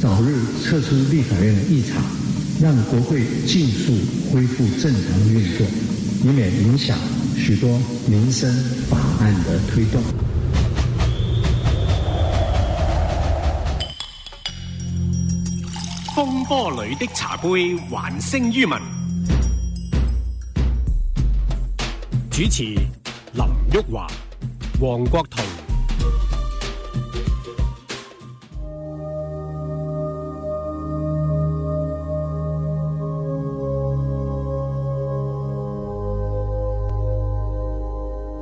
早日撤出立法院的异场，让国会尽速恢复正常运作，以免影响许多民生法案的推动。风波里的茶杯，还声于民。主持：林玉华、黄国桐。